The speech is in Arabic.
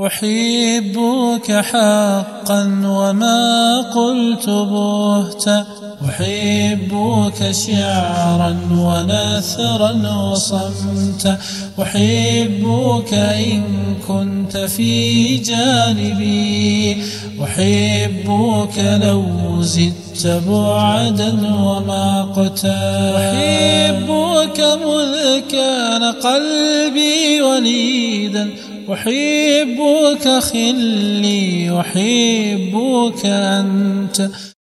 أحبك حقا وما قلت بهتا أحبك شعرا ونثرا وصمتا أحبك إن كنت في جانبي. أحبك لو زدت بعدا ومقتا أحبك مذ كان قلبي وليدا أحبك خلي أحبك أنت.